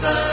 the